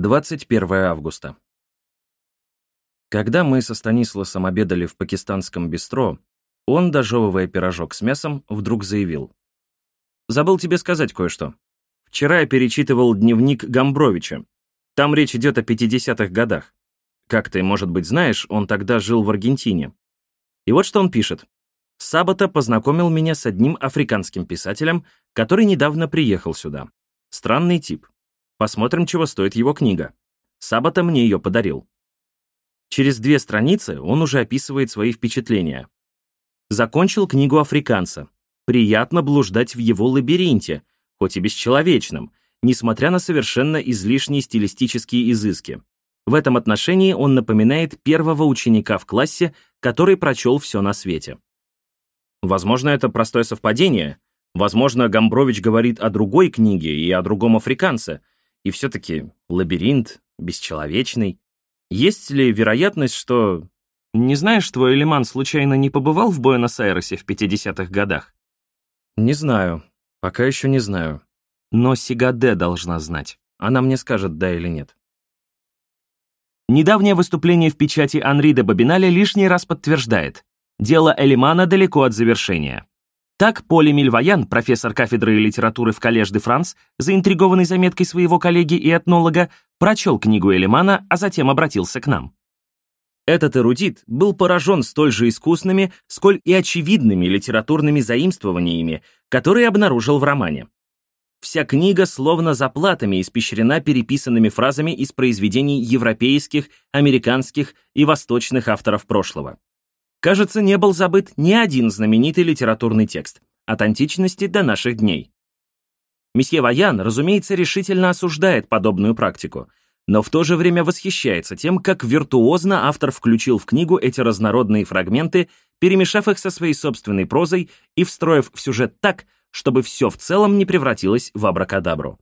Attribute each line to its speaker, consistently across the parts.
Speaker 1: 21 августа. Когда мы со Станисласом обедали в пакистанском бистро, он, дожевывая пирожок с мясом, вдруг заявил. «Забыл тебе сказать кое-что. Вчера я перечитывал дневник Гамбровича. Там речь идет о 50-х годах. Как ты, может быть, знаешь, он тогда жил в Аргентине. И вот что он пишет. Сабата познакомил меня с одним африканским писателем, который недавно приехал сюда. Странный тип. Посмотрим, чего стоит его книга. Сабата мне ее подарил. Через две страницы он уже описывает свои впечатления. Закончил книгу африканца. Приятно блуждать в его лабиринте, хоть и бесчеловечном, несмотря на совершенно излишние стилистические изыски. В этом отношении он напоминает первого ученика в классе, который прочел все на свете. Возможно, это простое совпадение. Возможно, Гамбрович говорит о другой книге и о другом африканце, и все-таки лабиринт, бесчеловечный. Есть ли вероятность, что... Не знаешь, твой Элиман случайно не побывал в Буэнос-Айресе в 50-х годах? Не знаю. Пока еще не знаю. Но Сигаде должна знать. Она мне скажет, да или нет.
Speaker 2: Недавнее выступление в печати Анри де Бабиналя лишний раз подтверждает. Дело Элимана далеко от завершения. Так Поли Мильваян, профессор кафедры литературы в Коллеж де Франс, заинтригованный заметкой своего коллеги и этнолога, прочел книгу Элимана, а затем обратился к нам.
Speaker 1: Этот эрудит был поражен столь же искусными, сколь и очевидными литературными заимствованиями, которые обнаружил в романе. Вся книга словно заплатами испещрена переписанными фразами из произведений европейских, американских и восточных авторов прошлого. Кажется, не был забыт ни один знаменитый литературный текст, от античности до наших дней. Месье Ваян, разумеется, решительно осуждает подобную практику, но в то же время восхищается тем, как виртуозно автор включил в книгу эти разнородные фрагменты, перемешав их со своей собственной прозой и встроив в сюжет так, чтобы все в целом не превратилось в абракадабру.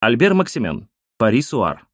Speaker 1: Альбер Максимен, Пари Суар,